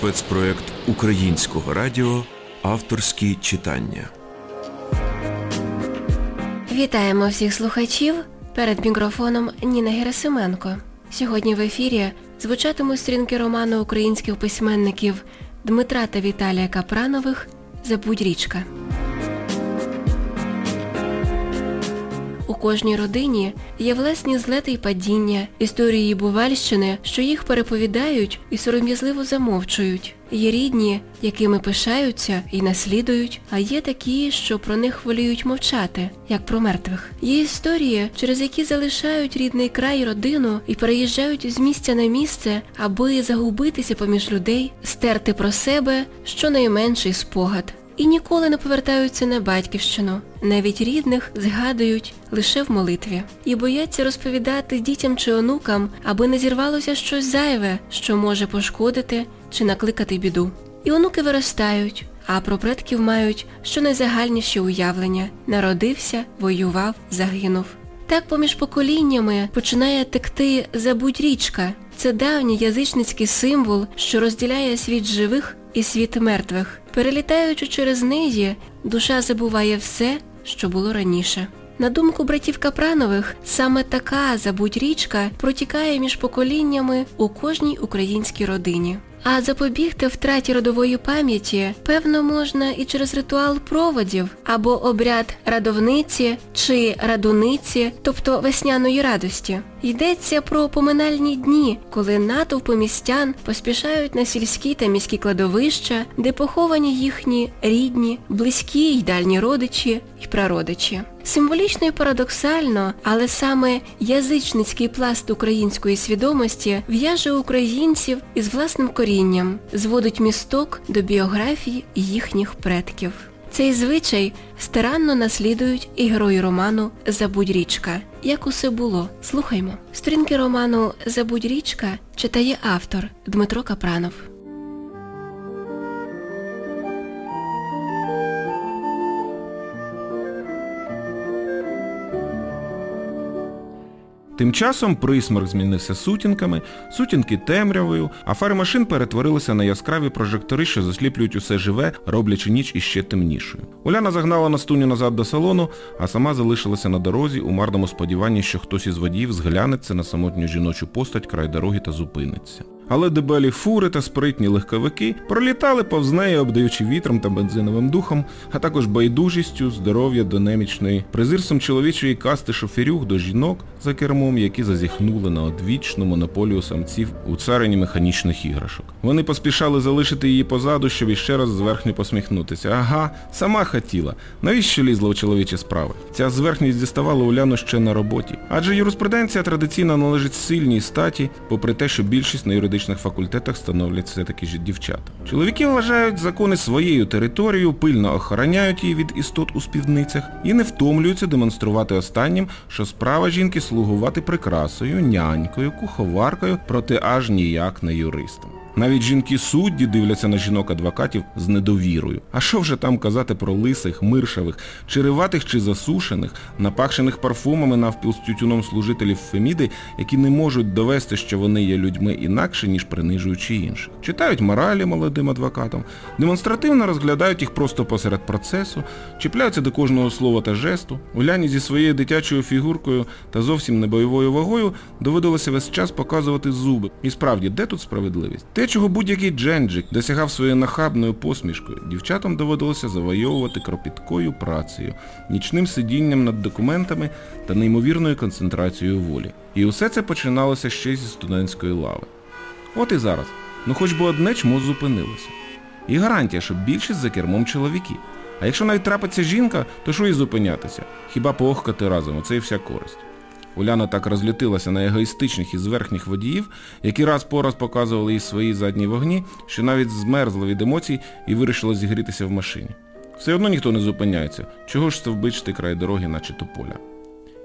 спецпроект Українського радіо Авторські читання. Вітаємо всіх слухачів. Перед мікрофоном Ніна Герасименко. Сьогодні в ефірі звучатимуть стрінки роману українських письменників Дмитра та Віталія Капранових Забудь річка. Кожній родині є власні злети й падіння, історії Бувальщини, що їх переповідають і сором'язливо замовчують. Є рідні, якими пишаються і наслідують, а є такі, що про них воліють мовчати, як про мертвих. Є історії, через які залишають рідний край родину і переїжджають з місця на місце, аби загубитися поміж людей, стерти про себе щонайменший спогад і ніколи не повертаються на батьківщину. Навіть рідних згадують лише в молитві. І бояться розповідати дітям чи онукам, аби не зірвалося щось зайве, що може пошкодити чи накликати біду. І онуки виростають, а про предків мають щонайзагальніші уявлення. Народився, воював, загинув. Так поміж поколіннями починає текти забудь річка. Це давній язичницький символ, що розділяє світ живих і світ мертвих. Перелітаючи через неї, душа забуває все, що було раніше. На думку братів Капранових, саме така забудь річка протікає між поколіннями у кожній українській родині. А запобігти втраті родової пам'яті, певно, можна і через ритуал проводів або обряд радовниці чи радуниці, тобто весняної радості. Йдеться про поминальні дні, коли натовпи містян поспішають на сільські та міські кладовища, де поховані їхні рідні, близькі й дальні родичі й прародичі. Символічно і парадоксально, але саме язичницький пласт української свідомості в'яже українців із власним корінням, зводить місток до біографії їхніх предків. Цей звичай старанно наслідують і герої роману Забудь річка. Як усе було, слухаймо. Сторінки роману Забудь річка читає автор Дмитро Капранов. Тим часом присмерк змінився сутінками, сутінки темрявою, а фари машин перетворилися на яскраві прожектори, що засліплюють усе живе, роблячи ніч іще темнішою. Уляна загнала Настуню назад до салону, а сама залишилася на дорозі у марному сподіванні, що хтось із водіїв зглянеться на самотню жіночу постать край дороги та зупиниться але дебелі фури та спритні легковики пролітали повз неї, обдаючи вітром та бензиновим духом, а також байдужістю, здоров'я до немічної, презирством чоловічої касти шоферюг до жінок за кермом, які зазіхнули на одвічну монополію самців у царині механічних іграшок. Вони поспішали залишити її позаду, щоб іще раз зверхньо посміхнутися. Ага, сама хотіла. Навіщо лізла у чоловічі справи? Ця зверхність діставала Уляну ще на роботі. Адже юриспруденція традиційно належить сильній статі, попри те, що більшість на юридичній медичних факультетах становлять все-таки ж дівчата. Чоловіки вважають закони своєю територією, пильно охороняють її від істот у співницях і не втомлюються демонструвати останнім, що справа жінки слугувати прикрасою, нянькою, куховаркою, проте аж ніяк не юристом. Навіть жінки-судді дивляться на жінок-адвокатів з недовірою. А що вже там казати про лисих, миршавих, череватих чи засушених, напахшених парфумами навпіл з тютюном служителів Феміди, які не можуть довести, що вони є людьми інакше, ніж принижуючи інших. Читають моралі молодим адвокатам, демонстративно розглядають їх просто посеред процесу, чіпляються до кожного слова та жесту. Уляні зі своєю дитячою фігуркою та зовсім не бойовою вагою доводилося весь час показувати зуби. І справді, де тут справедливість? Те, чого будь-який дженджик досягав своєю нахабною посмішкою, дівчатам доводилося завойовувати кропіткою працею, нічним сидінням над документами та неймовірною концентрацією волі. І усе це починалося ще зі студентської лави. От і зараз. Ну хоч би одне чмо зупинилося. І гарантія, що більшість за кермом чоловіки. А якщо навіть трапиться жінка, то що і зупинятися? Хіба поохкати разом, оце і вся користь. Уляна так розлютилася на егоїстичних і зверхніх водіїв, які раз по раз показували їй свої задні вогні, що навіть змерзла від емоцій і вирішила зігрітися в машині. Все одно ніхто не зупиняється, чого ж стовбичити край дороги, наче тополя.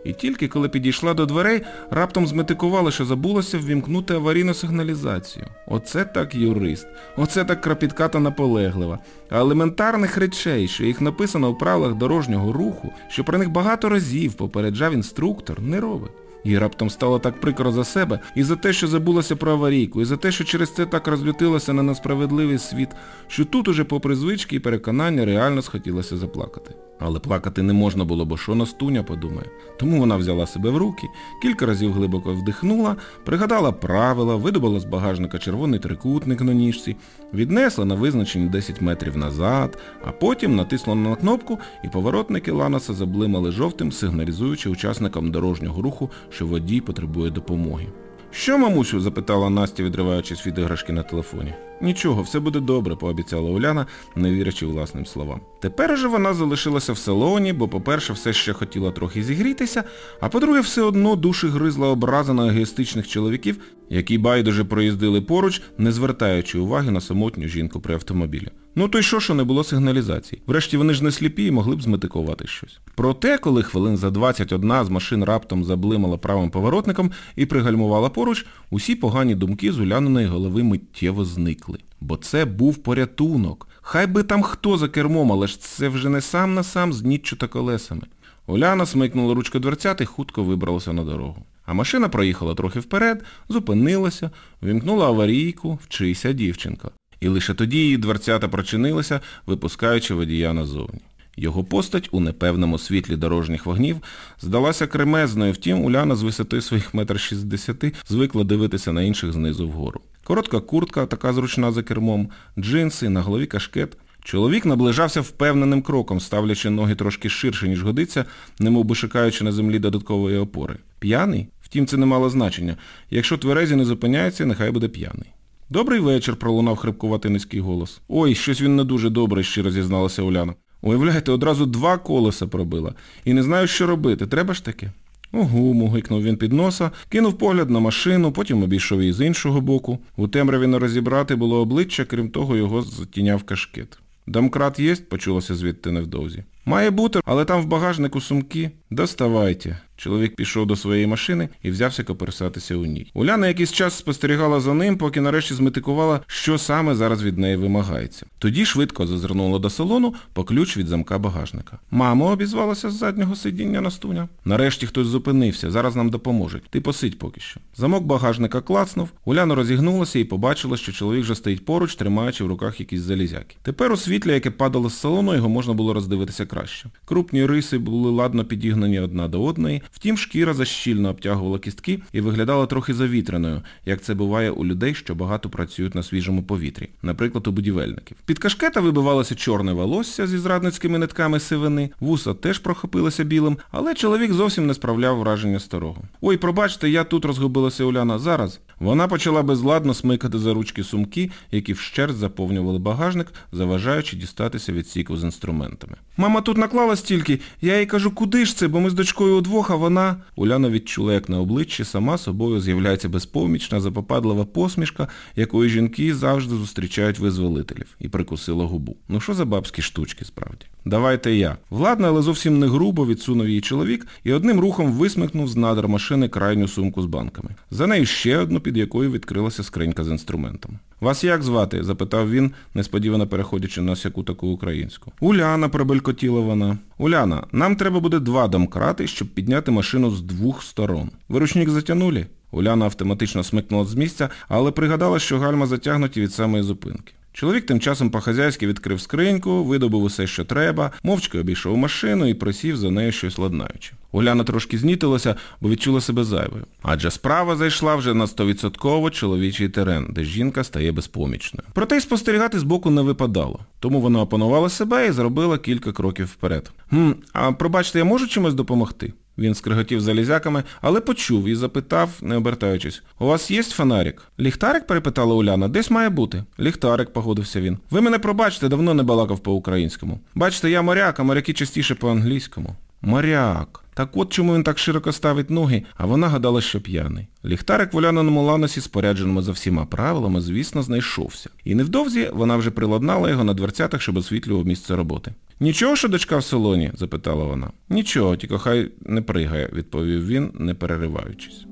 І тільки коли підійшла до дверей, раптом зметикувала, що забулося ввімкнути аварійну сигналізацію. Оце так юрист, оце так крапітка та наполеглива. А елементарних речей, що їх написано в правилах дорожнього руху, що про них багато разів попереджав інструктор, не робить. Їй раптом стало так прикро за себе, і за те, що забулася про аварійку, і за те, що через це так розлютилася на несправедливий світ, що тут уже попри звички і переконання реально схотілося заплакати. Але плакати не можна було, бо що Настуня подумає. Тому вона взяла себе в руки, кілька разів глибоко вдихнула, пригадала правила, видобула з багажника червоний трикутник на ніжці, віднесла на визначені 10 метрів назад, а потім натиснула на кнопку і поворотники Ланаса заблимали жовтим, сигналізуючи учасникам дорожнього руху, що водій потребує допомоги. Що, мамусю? запитала Настя, відриваючись від іграшки на телефоні. Нічого, все буде добре, пообіцяла Уляна, не вірячи власним словам. Тепер уже вона залишилася в салоні, бо, по-перше, все ще хотіла трохи зігрітися, а по-друге, все одно душі гризла образа на егоїстичних чоловіків, які байдуже проїздили поруч, не звертаючи уваги на самотню жінку при автомобілі. Ну то й що, що не було сигналізації. Врешті вони ж не сліпі і могли б зметикувати щось. Проте, коли хвилин за 21 з машин раптом заблимала правим поворотником і пригальмувала поруч, усі погані думки з Уляниної голови миттєво зникли. Бо це був порятунок. Хай би там хто за кермом, але ж це вже не сам на сам з ніччю та колесами. Уляна смикнула ручку дверцят і хутко вибралася на дорогу. А машина проїхала трохи вперед, зупинилася, вімкнула аварійку, вчися дівчинка. І лише тоді її дверцята прочинилися, випускаючи водія назовні. Його постать у непевному світлі дорожніх вогнів здалася кремезною, втім Уляна з висоти своїх метр шістдесяти звикла дивитися на інших знизу вгору. Коротка куртка, така зручна за кермом, джинси, на голові кашкет. Чоловік наближався впевненим кроком, ставлячи ноги трошки ширше, ніж годиться, немов би шукаючи на землі додаткової опори. П'яний? Втім, це не мало значення. Якщо тверезі не зупиняється, нехай буде п'яний. Добрий вечір, пролунав хрипкуватий низький голос. Ой, щось він не дуже добре, щиро зізналася Уляна. Уявляєте, одразу два колеса пробила. І не знаю, що робити. Треба ж таке? Угу, мугикнув він під носа, кинув погляд на машину, потім обійшов її з іншого боку. У темряві не розібрати було обличчя, крім того, його затіняв кашкет. Домкрат єсть, почулося звідти невдовзі. Має бути, але там в багажнику сумки. Доставайте. Чоловік пішов до своєї машини і взявся коперсатися у ній. Уляна якийсь час спостерігала за ним, поки нарешті зметикувала, що саме зараз від неї вимагається. Тоді швидко зазирнула до салону по ключ від замка багажника. Мамо, обізвалася з заднього сидіння Настуня. Нарешті хтось зупинився, зараз нам допоможуть. Ти посидь поки що. Замок багажника клацнув, Уляна розігнулася і побачила, що чоловік вже стоїть поруч, тримаючи в руках якісь залізяки. Тепер у світлі, яке падало з салону, його можна було роздивитися краще. Крупні риси були ладно підігнані одна до одної. Втім, шкіра защільно обтягувала кістки і виглядала трохи завітреною, як це буває у людей, що багато працюють на свіжому повітрі, наприклад, у будівельників. Під кашкета вибивалося чорне волосся зі зрадницькими нитками сивини, вуса теж прохопилися білим, але чоловік зовсім не справляв враження старого. Ой, пробачте, я тут розгубилася Уляна. Зараз. Вона почала безладно смикати за ручки сумки, які вщерть заповнювали багажник, заважаючи дістатися від сіку з інструментами. Мама тут наклала стільки, я їй кажу, куди ж це, бо ми з дочкою удвох, а вона... Уляна відчула, як на обличчі сама собою з'являється безпомічна, запопадлива посмішка, якої жінки завжди зустрічають визволителів, і прикусила губу. Ну що за бабські штучки справді? Давайте я. Владно, але зовсім не грубо відсунув її чоловік і одним рухом висмикнув з надр машини крайню сумку з банками. За нею ще одну, під якою відкрилася скринька з інструментом. Вас як звати? запитав він, несподівано переходячи на сяку таку українську. Уляна, пробелькотіла вона. Уляна, нам треба буде два домкрати, щоб підняти машину з двох сторон. Ви ручник затягнули? Уляна автоматично смикнула з місця, але пригадала, що гальма затягнуті від самої зупинки. Чоловік тим часом по-хазяйськи відкрив скриньку, видобув усе, що треба, мовчки обійшов машину і просів за нею щось ладнаючи. Уляна трошки знітилася, бо відчула себе зайвою. Адже справа зайшла вже на 100% чоловічий терен, де жінка стає безпомічною. Проте й спостерігати збоку не випадало. Тому вона опанувала себе і зробила кілька кроків вперед. «Хм, А пробачте, я можу чимось допомогти? Він скриготів залізяками, але почув і запитав, не обертаючись, у вас є фонарик? Ліхтарик? перепитала Уляна. Десь має бути. Ліхтарик, погодився він. Ви мене пробачте, давно не балакав по-українському. Бачите, я моряк, а моряки частіше по-англійському. Моряк. Так от чому він так широко ставить ноги, а вона гадала, що п'яний. Ліхтарик в Уляниному ланосі, спорядженому за всіма правилами, звісно, знайшовся. І невдовзі вона вже приладнала його на дверцятах, щоб освітлював місце роботи. Нічого, що дочка в салоні? запитала вона. Нічого, тільки хай не пригає, відповів він, не перериваючись.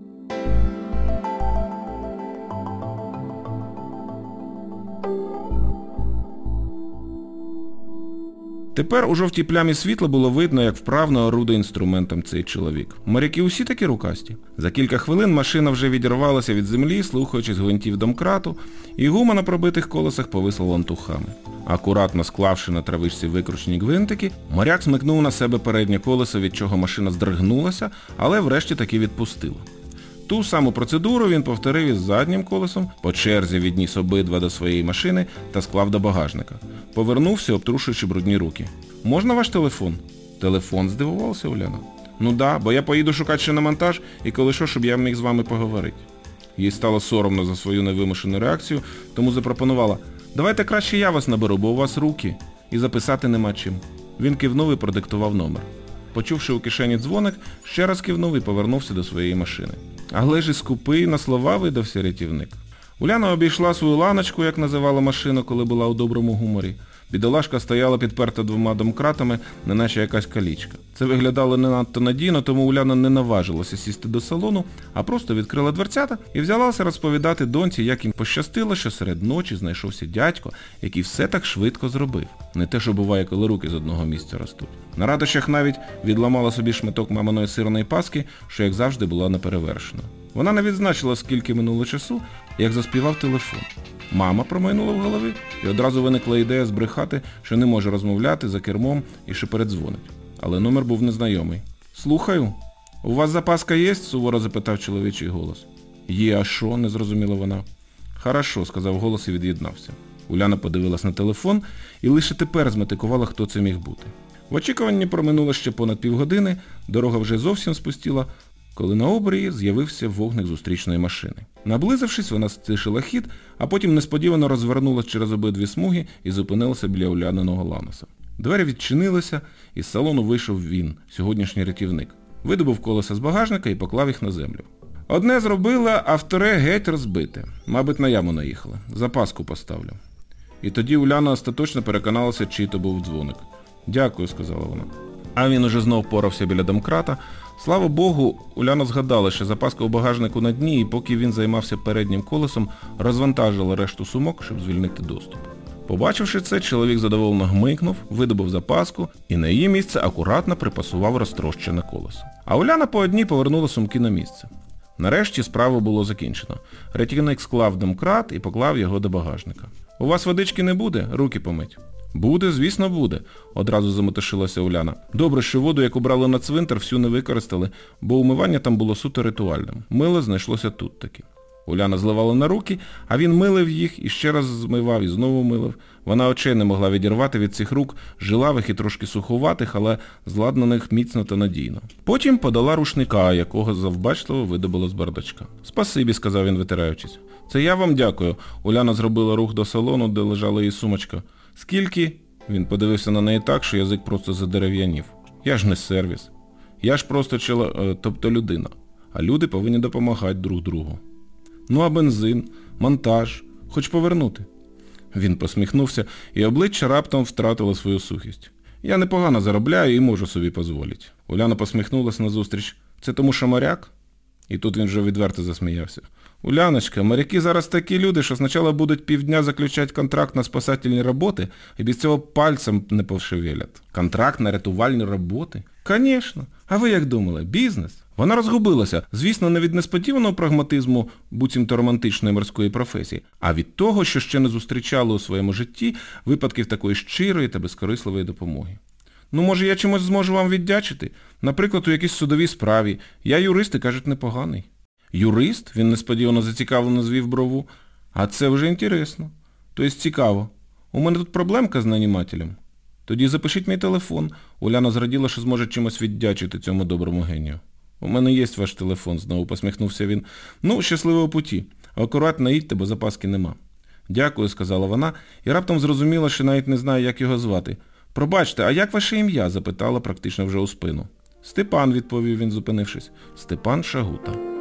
Тепер у жовтій плямі світла було видно, як вправно орудує інструментом цей чоловік. Моряки усі такі рукасті. За кілька хвилин машина вже відірвалася від землі, слухаючись гвинтів домкрату, і гума на пробитих колесах повисла лантухами. Акуратно склавши на травичці викручені гвинтики, моряк смикнув на себе переднє колесо, від чого машина здригнулася, але врешті таки відпустила. Ту саму процедуру він повторив із заднім колесом, по черзі відніс обидва до своєї машини та склав до багажника. Повернувся, обтрушуючи брудні руки. Можна ваш телефон? Телефон, здивувався Уляна. Ну да, бо я поїду шукати ще на монтаж і коли що, щоб я міг з вами поговорити. Їй стало соромно за свою невимушену реакцію, тому запропонувала, давайте краще я вас наберу, бо у вас руки, і записати нема чим. Він кивнув і продиктував номер. Почувши у кишені дзвоник, ще раз кивнув і повернувся до своєї машини. Але ж і скупий на слова видався рятівник. Уляна обійшла свою ланочку, як називала машина, коли була у доброму гуморі. Бідолашка стояла підперта двома домкратами, неначе якась калічка. Це виглядало не надто надійно, тому Уляна не наважилася сісти до салону, а просто відкрила дверцята і взялася розповідати доньці, як їм пощастило, що серед ночі знайшовся дядько, який все так швидко зробив. Не те, що буває, коли руки з одного місця ростуть. На радощах навіть відламала собі шматок маминої сирної паски, що, як завжди, була неперевершена. Вона не відзначила, скільки минуло часу, як заспівав телефон. Мама промайнула в голові, і одразу виникла ідея збрехати, що не може розмовляти за кермом і що передзвонить. Але номер був незнайомий. Слухаю. У вас запаска є? суворо запитав чоловічий голос. Є, а що? не зрозуміла вона. Хорошо, сказав голос і від'єднався. Уляна подивилась на телефон і лише тепер зметикувала, хто це міг бути. В очікуванні проминуло ще понад півгодини, дорога вже зовсім спустіла, коли на обрії з'явився вогник зустрічної машини. Наблизившись, вона стишила хід, а потім несподівано розвернулася через обидві смуги і зупинилася біля уляниного ланоса. Двері відчинилися, і з салону вийшов він, сьогоднішній рятівник. Видобув колеса з багажника і поклав їх на землю. Одне зробила, а вторе геть розбите. Мабуть, на яму наїхала. Запаску поставлю. І тоді Уляна остаточно переконалася, чий то був дзвоник. Дякую, сказала вона. А він уже знов порався біля домкрата. Слава Богу, Уляна згадала, що запаска у багажнику на дні, і поки він займався переднім колесом, розвантажила решту сумок, щоб звільнити доступ. Побачивши це, чоловік задоволено гмикнув, видобув запаску і на її місце акуратно припасував розтрощене колесо. А Уляна по одній повернула сумки на місце. Нарешті справу було закінчено. Рятівник склав домкрат і поклав його до багажника. У вас водички не буде? Руки помить. Буде, звісно, буде, одразу замотошилася Уляна. Добре, що воду, яку брали на цвинтар, всю не використали, бо умивання там було суто ритуальним. Мило знайшлося тут таки. Уляна зливала на руки, а він милив їх і ще раз змивав і знову милив. Вона очей не могла відірвати від цих рук, жилавих і трошки суховатих, але зладнаних міцно та надійно. Потім подала рушника, якого завбачливо видобуло з бардачка. Спасибі, сказав він, витираючись. Це я вам дякую. Уляна зробила рух до салону, де лежала її сумочка. Скільки? Він подивився на неї так, що язик просто задерев'янів. Я ж не сервіс. Я ж просто чела, е, тобто людина. А люди повинні допомагати друг другу. Ну а бензин, монтаж, хоч повернути. Він посміхнувся, і обличчя раптом втратило свою сухість. Я непогано заробляю і можу собі дозволити. Уляна посміхнулася назустріч. Це тому що моряк? І тут він вже відверто засміявся. Уляночка, моряки зараз такі люди, що спочатку будуть півдня заключати контракт на спасательні роботи, і без цього пальцем не повшевелять. Контракт на рятувальні роботи? Звісно. А ви як думали? Бізнес? Вона розгубилася, звісно, не від несподіваного прагматизму буцімто романтичної морської професії, а від того, що ще не зустрічали у своєму житті випадків такої щирої та безкорисливої допомоги. Ну, може, я чимось зможу вам віддячити? Наприклад, у якійсь судовій справі. Я юрист і, кажуть, непоганий. Юрист? Він несподівано зацікавлено звів брову. А це вже інтересно. Тобто цікаво. У мене тут проблемка з нанімателем. Тоді запишіть мій телефон. Уляна зраділа, що зможе чимось віддячити цьому доброму генію. У мене є ваш телефон, знову посміхнувся він. Ну, щасливого путі. Акуратно їдьте, бо запаски нема. Дякую, сказала вона, і раптом зрозуміла, що навіть не знає, як його звати. Пробачте, а як ваше ім'я? запитала практично вже у спину. Степан, відповів він, зупинившись. Степан Шагута.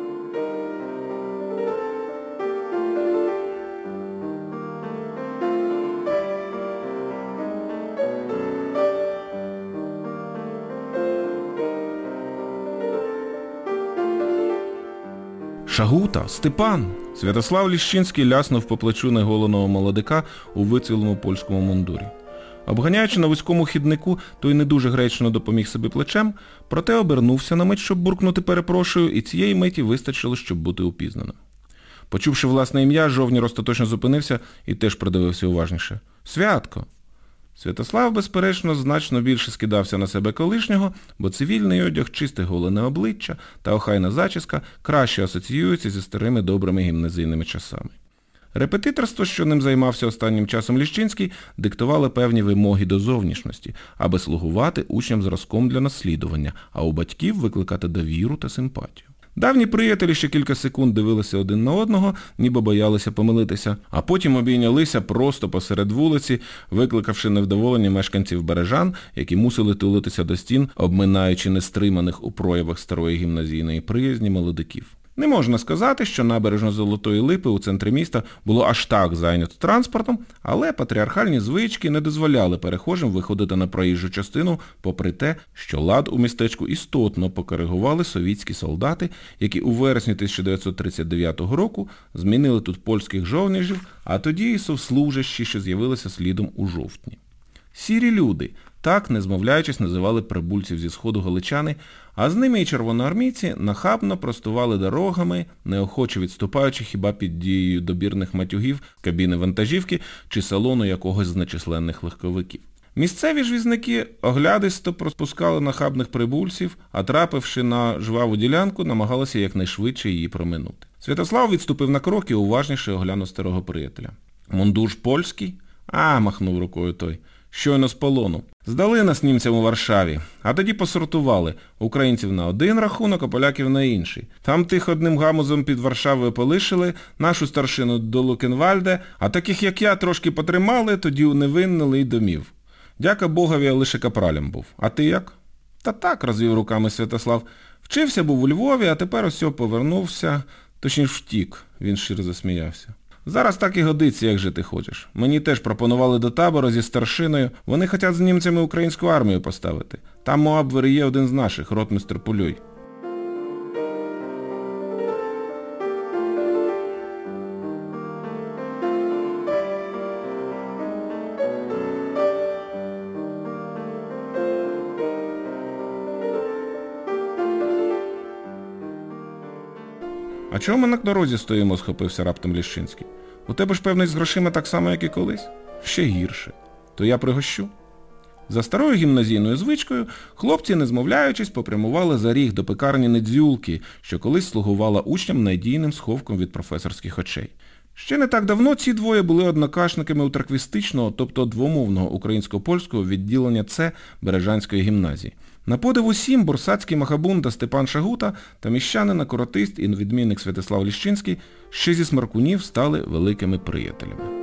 Шагута, Степан. Святослав Ліщинський ляснув по плечу неголеного молодика у вицвілому польському мундурі. Обганяючи на вузькому хіднику, той не дуже гречно допоміг собі плечем, проте обернувся на мить, щоб буркнути перепрошую, і цієї миті вистачило, щоб бути упізнаним. Почувши власне ім'я, жовнір остаточно зупинився і теж придивився уважніше. Святко! Святослав, безперечно, значно більше скидався на себе колишнього, бо цивільний одяг, чисте голене обличчя та охайна зачіска краще асоціюються зі старими добрими гімназійними часами. Репетиторство, що ним займався останнім часом Ліщинський, диктувало певні вимоги до зовнішності, аби слугувати учням зразком для наслідування, а у батьків викликати довіру та симпатію. Давні приятелі ще кілька секунд дивилися один на одного, ніби боялися помилитися, а потім обійнялися просто посеред вулиці, викликавши невдоволення мешканців бережан, які мусили тулитися до стін, обминаючи нестриманих у проявах старої гімназійної приязні молодиків. Не можна сказати, що набережно Золотої Липи у центрі міста було аж так зайнято транспортом, але патріархальні звички не дозволяли перехожим виходити на проїжджу частину, попри те, що лад у містечку істотно покоригували совітські солдати, які у вересні 1939 року змінили тут польських жовніжів, а тоді і совслужащі, що з'явилися слідом у жовтні. Сірі люди, так, не змовляючись, називали прибульців зі сходу галичани, а з ними і червоноармійці нахабно простували дорогами, неохоче відступаючи хіба під дією добірних матюгів кабіни вантажівки чи салону якогось з нечисленних легковиків. Місцеві ж візники оглядисто проспускали нахабних прибульців, а трапивши на жваву ділянку, намагалися якнайшвидше її проминути. Святослав відступив на крок і уважніше оглянув старого приятеля. Мундур польський? А, махнув рукою той щойно з полону. Здали нас німцям у Варшаві, а тоді посортували українців на один рахунок, а поляків на інший. Там тих одним гамузом під Варшавою полишили, нашу старшину до Лукенвальде, а таких, як я, трошки потримали, тоді уневиннили й домів. Дяка Богові, я лише капралем був. А ти як? Та так, розвів руками Святослав. Вчився був у Львові, а тепер ось повернувся, точніше втік, він щиро засміявся. Зараз так і годиться, як жити хочеш. Мені теж пропонували до табору зі старшиною. Вони хочуть з німцями українську армію поставити. Там Моабвер є один з наших, ротмистр Пулюй. А чого ми на дорозі стоїмо, схопився раптом Ліщинський. У тебе ж, певний, з грошима так само, як і колись? Ще гірше. То я пригощу. За старою гімназійною звичкою хлопці, не змовляючись, попрямували за ріг до пекарні Недзюлки, що колись слугувала учням надійним сховком від професорських очей. Ще не так давно ці двоє були однокашниками у траквістичного, тобто двомовного українсько-польського відділення С Бережанської гімназії. На подив усім Бурсацький Махабун та Степан Шагута та міщанина коротист і відмінник Святослав Ліщинський ще зі смаркунів стали великими приятелями.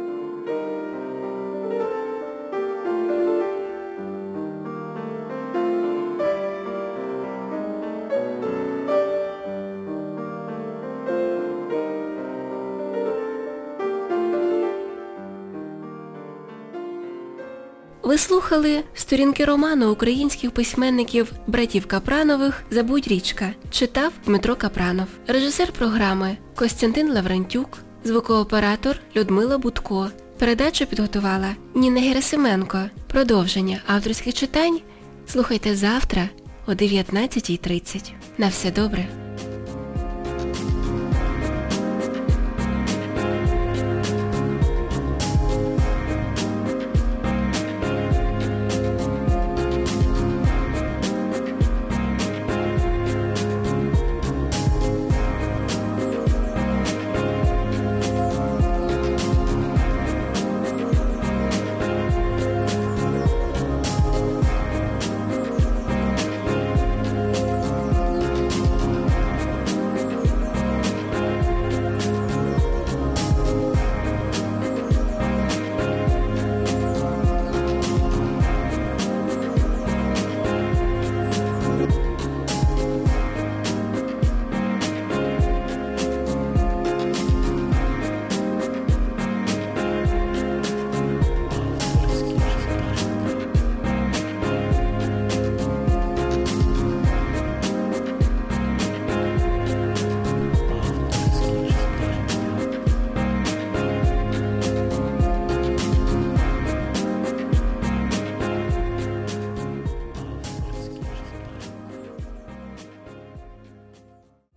Ви слухали сторінки роману українських письменників братів Капранових Забудь річка. Читав Дмитро Капранов. Режисер програми Костянтин Лаврентюк, звукооператор Людмила Будко. Передачу підготувала Ніна Герасименко. Продовження авторських читань слухайте завтра о 19.30. На все добре.